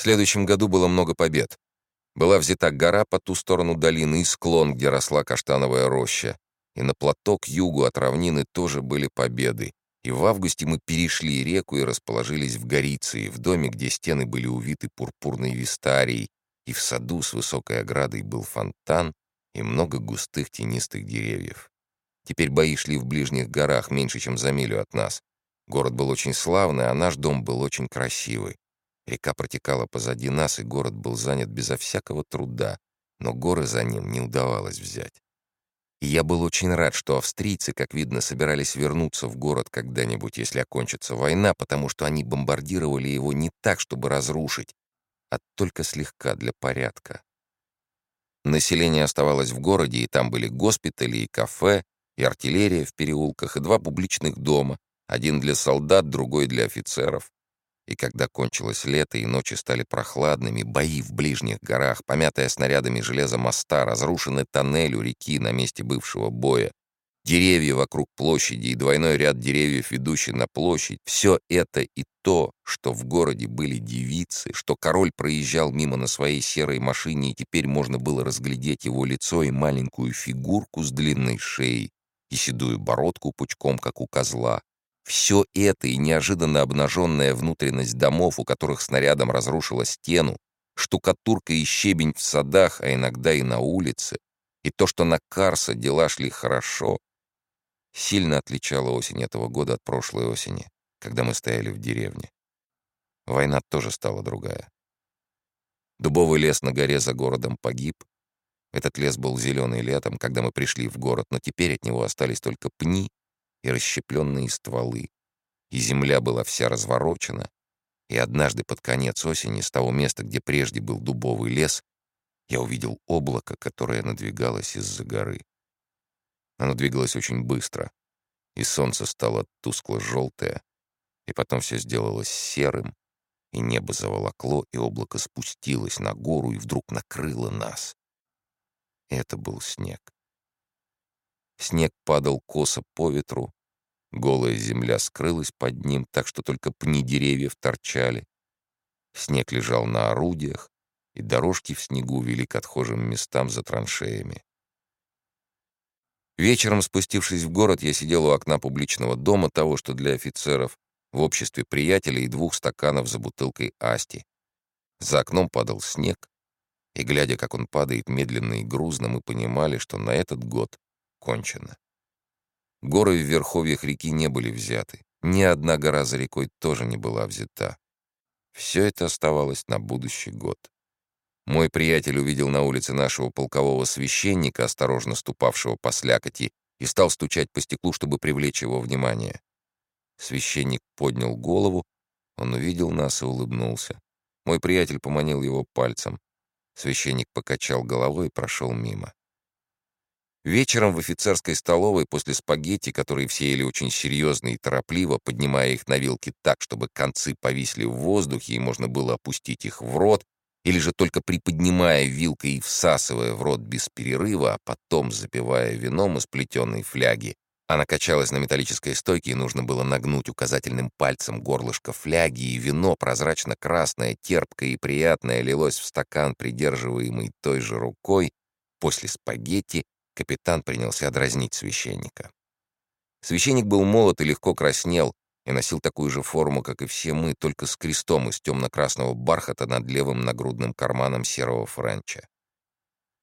В следующем году было много побед. Была взята гора по ту сторону долины и склон, где росла каштановая роща. И на плато к югу от равнины тоже были победы. И в августе мы перешли реку и расположились в Гориции, в доме, где стены были увиты пурпурной вистарией, и в саду с высокой оградой был фонтан и много густых тенистых деревьев. Теперь бои шли в ближних горах, меньше, чем за милю от нас. Город был очень славный, а наш дом был очень красивый. Река протекала позади нас, и город был занят безо всякого труда, но горы за ним не удавалось взять. И я был очень рад, что австрийцы, как видно, собирались вернуться в город когда-нибудь, если окончится война, потому что они бомбардировали его не так, чтобы разрушить, а только слегка для порядка. Население оставалось в городе, и там были госпитали и кафе, и артиллерия в переулках, и два публичных дома, один для солдат, другой для офицеров. И когда кончилось лето и ночи стали прохладными, бои в ближних горах, помятая снарядами железо моста, разрушенный тоннель у реки на месте бывшего боя, деревья вокруг площади и двойной ряд деревьев, ведущий на площадь, все это и то, что в городе были девицы, что король проезжал мимо на своей серой машине, и теперь можно было разглядеть его лицо и маленькую фигурку с длинной шеей и седую бородку пучком, как у козла, все это и неожиданно обнаженная внутренность домов, у которых снарядом разрушила стену, штукатурка и щебень в садах, а иногда и на улице, и то, что на Карса дела шли хорошо, сильно отличало осень этого года от прошлой осени, когда мы стояли в деревне. Война тоже стала другая. Дубовый лес на горе за городом погиб. Этот лес был зеленый летом, когда мы пришли в город, но теперь от него остались только пни и расщепленные стволы, и земля была вся разворочена, и однажды под конец осени с того места, где прежде был дубовый лес, я увидел облако, которое надвигалось из-за горы. Оно двигалось очень быстро, и солнце стало тускло-желтое, и потом все сделалось серым, и небо заволокло, и облако спустилось на гору и вдруг накрыло нас. И это был снег. Снег падал косо по ветру, голая земля скрылась под ним, так что только пни деревьев торчали. Снег лежал на орудиях, и дорожки в снегу вели к отхожим местам за траншеями. Вечером, спустившись в город, я сидел у окна публичного дома, того, что для офицеров, в обществе приятелей и двух стаканов за бутылкой асти. За окном падал снег, и, глядя, как он падает медленно и грузно, мы понимали, что на этот год кончено. Горы в верховьях реки не были взяты. Ни одна гора за рекой тоже не была взята. Все это оставалось на будущий год. Мой приятель увидел на улице нашего полкового священника, осторожно ступавшего по слякоти, и стал стучать по стеклу, чтобы привлечь его внимание. Священник поднял голову, он увидел нас и улыбнулся. Мой приятель поманил его пальцем. Священник покачал головой и прошел мимо. Вечером в офицерской столовой после спагетти, которые все ели очень серьезно и торопливо, поднимая их на вилки так, чтобы концы повисли в воздухе и можно было опустить их в рот, или же только приподнимая вилкой и всасывая в рот без перерыва, а потом запивая вином из плетеной фляги. Она качалась на металлической стойке, и нужно было нагнуть указательным пальцем горлышко фляги, и вино, прозрачно-красное, терпкое и приятное, лилось в стакан, придерживаемый той же рукой, после спагетти, Капитан принялся дразнить священника. Священник был молод и легко краснел, и носил такую же форму, как и все мы, только с крестом из темно-красного бархата над левым нагрудным карманом серого френча.